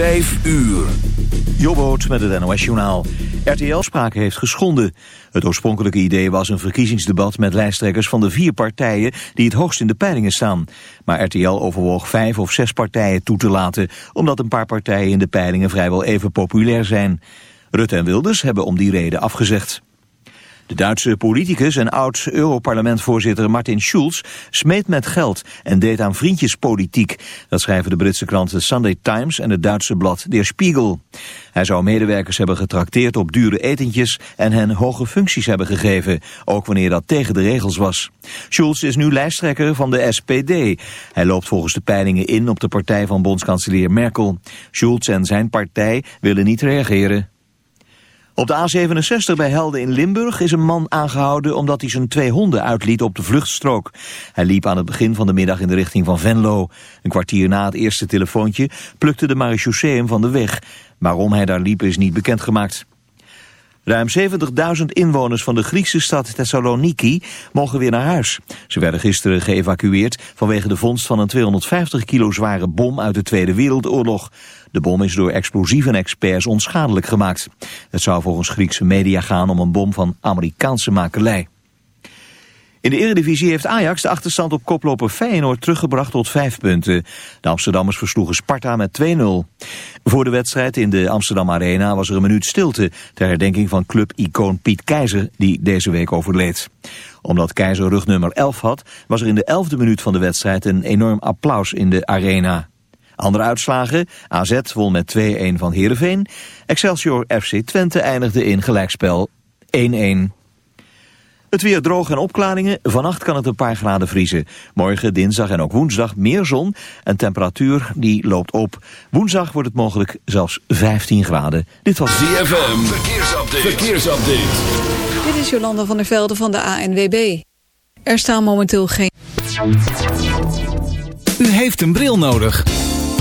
Vijf uur. Jobboot met het NOS Journaal. RTL sprake heeft geschonden. Het oorspronkelijke idee was een verkiezingsdebat met lijsttrekkers van de vier partijen die het hoogst in de peilingen staan. Maar RTL overwoog vijf of zes partijen toe te laten, omdat een paar partijen in de peilingen vrijwel even populair zijn. Rutte en Wilders hebben om die reden afgezegd. De Duitse politicus en oud-Europarlementvoorzitter Martin Schulz smeet met geld en deed aan vriendjespolitiek. Dat schrijven de Britse kranten Sunday Times en het Duitse blad Der Spiegel. Hij zou medewerkers hebben getrakteerd op dure etentjes en hen hoge functies hebben gegeven, ook wanneer dat tegen de regels was. Schulz is nu lijsttrekker van de SPD. Hij loopt volgens de peilingen in op de partij van bondskanselier Merkel. Schulz en zijn partij willen niet reageren. Op de A67 bij Helden in Limburg is een man aangehouden omdat hij zijn twee honden uitliet op de vluchtstrook. Hij liep aan het begin van de middag in de richting van Venlo. Een kwartier na het eerste telefoontje plukte de marechaussee van de weg. Waarom hij daar liep is niet bekendgemaakt. Ruim 70.000 inwoners van de Griekse stad Thessaloniki mogen weer naar huis. Ze werden gisteren geëvacueerd vanwege de vondst van een 250 kilo zware bom uit de Tweede Wereldoorlog. De bom is door explosieve experts onschadelijk gemaakt. Het zou volgens Griekse media gaan om een bom van Amerikaanse makelij. In de Eredivisie heeft Ajax de achterstand op koploper Feyenoord teruggebracht tot vijf punten. De Amsterdammers versloegen Sparta met 2-0. Voor de wedstrijd in de Amsterdam Arena was er een minuut stilte... ter herdenking van club-icoon Piet Keizer, die deze week overleed. Omdat Keizer rugnummer 11 had, was er in de elfde minuut van de wedstrijd... een enorm applaus in de arena. Andere uitslagen, AZ won met 2-1 van Heerenveen... Excelsior FC Twente eindigde in gelijkspel 1-1. Het weer droog en opklaringen. Vannacht kan het een paar graden vriezen. Morgen, dinsdag en ook woensdag meer zon. En temperatuur die loopt op. Woensdag wordt het mogelijk zelfs 15 graden. Dit was ZFM. Verkeersupdate. Verkeersupdate. Dit is Jolanda van der Velde van de ANWB. Er staan momenteel geen... U heeft een bril nodig.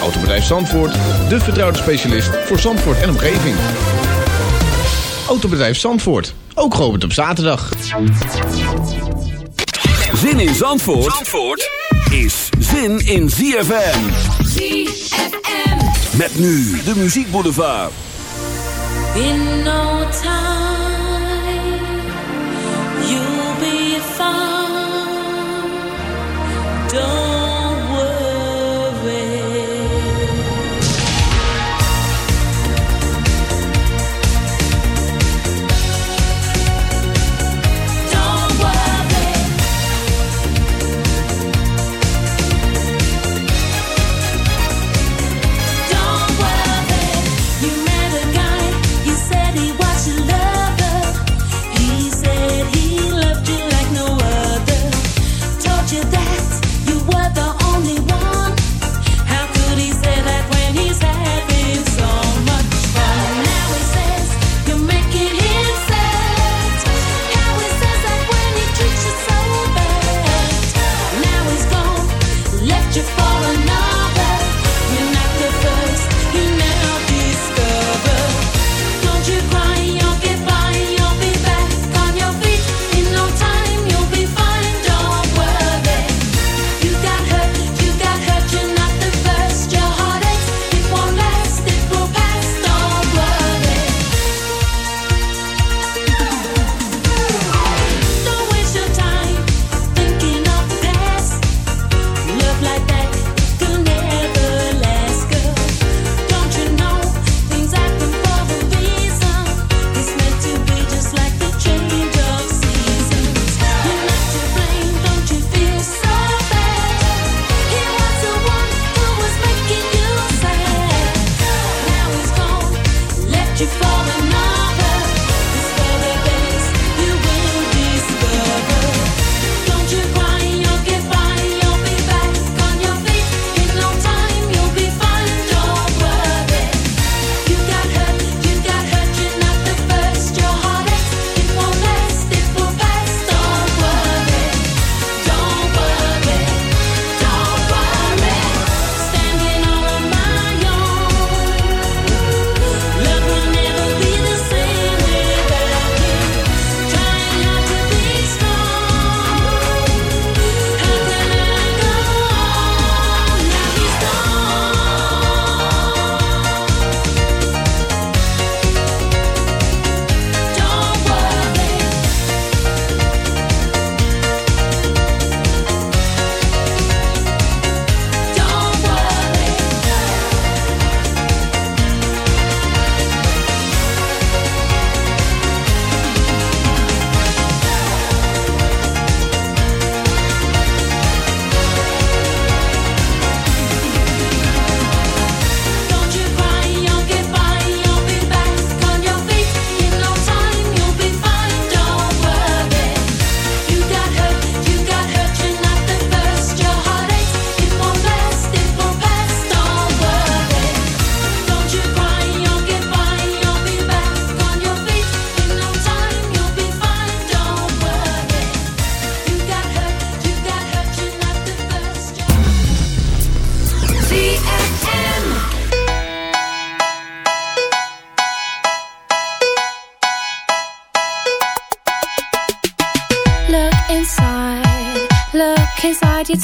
Autobedrijf Zandvoort, de vertrouwde specialist voor Zandvoort en omgeving. Autobedrijf Zandvoort, ook geopend op zaterdag. Zin in Zandvoort, Zandvoort is zin in ZFM. ZFM. Met nu de Muziek Boulevard. In no time, you'll be found. Don't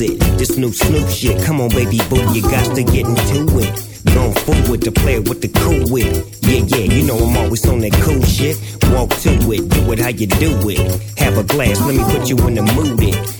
It. This new Snoop shit, come on, baby boo, you got to get into it. Going forward to play with the cool wit. Yeah, yeah, you know I'm always on that cool shit. Walk to it, do it how you do it. Have a glass, let me put you in the mood. It.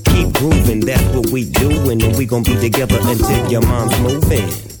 Keep grooving, that's what we doing. And we gon' be together until your mom's moving.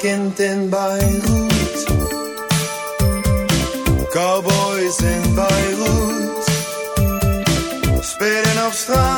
Kind in Beirut? Cowboys in Beirut spelen op straat,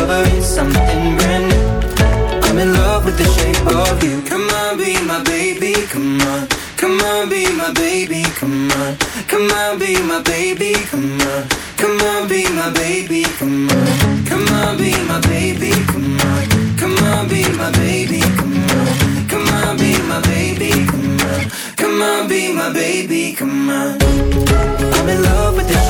Discovering something brand new. I'm in love with the shape of you. Come on, be my baby, come on. Come on, be my baby, come on. Come on, be my baby, come on. Come on, be my baby, come on. Come on, be my baby, come on. Come on, be my baby, come on. Come on, be my baby, come on. Come on, be my baby, come on. I'm in love with the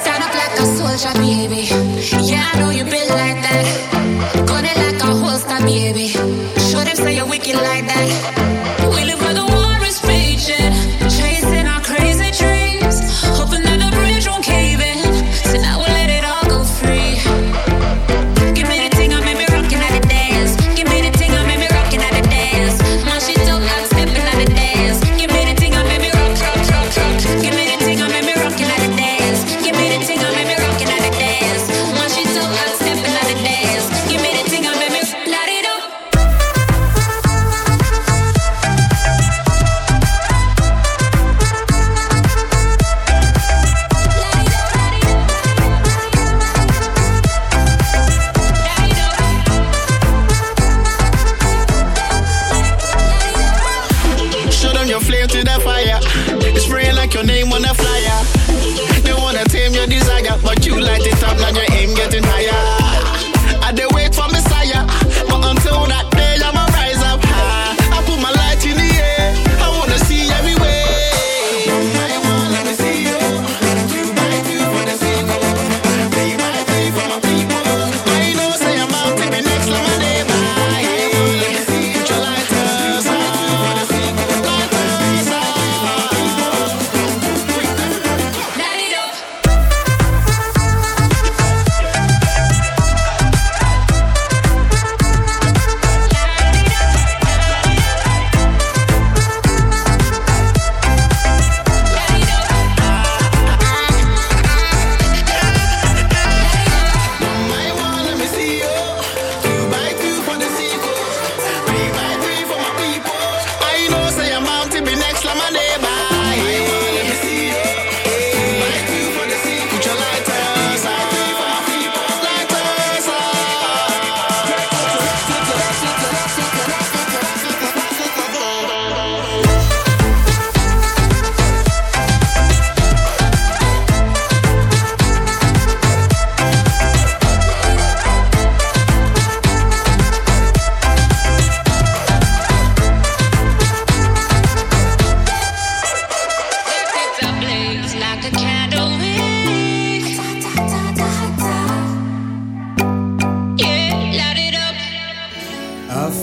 Stand up like a baby. Yeah, I know you been like that. Gun it like a holster, baby. Show them say you're wicked like that.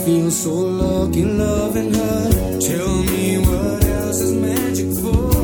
feel so lucky loving her. Tell me what else is magic for.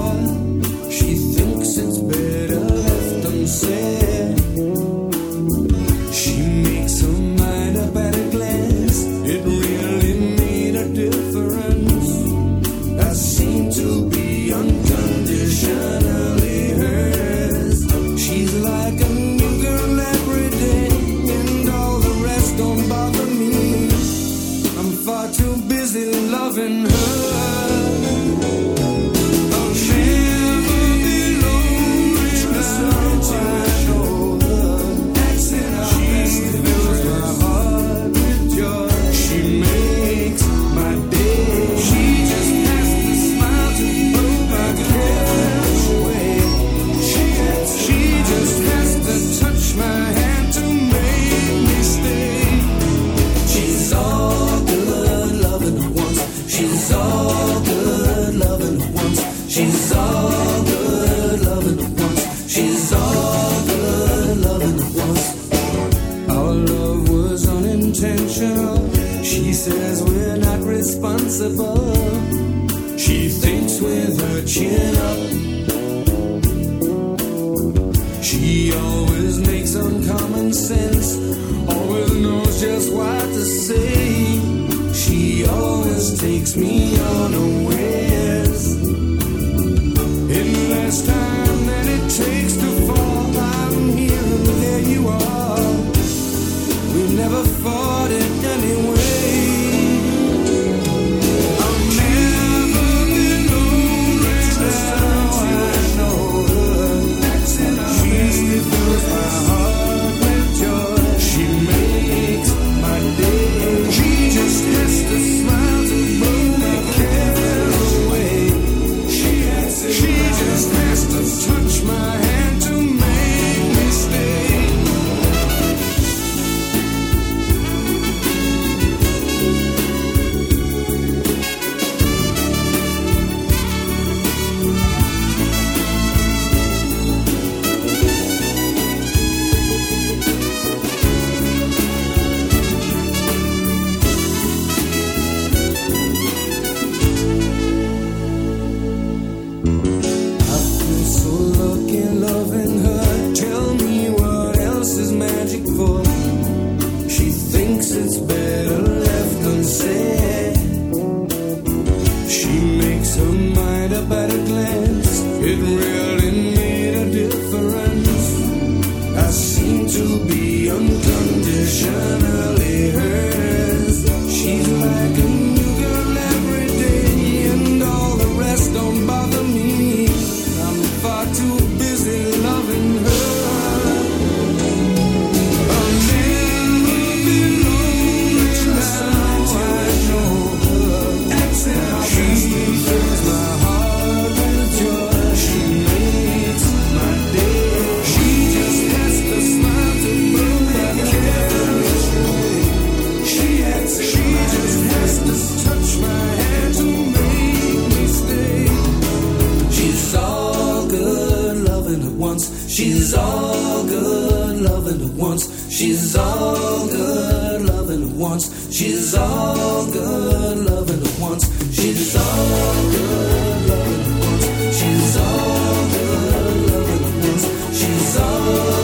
once. She's all good loving once. She's all good loving once. She's all good loving once. She's all good loving once. She's all.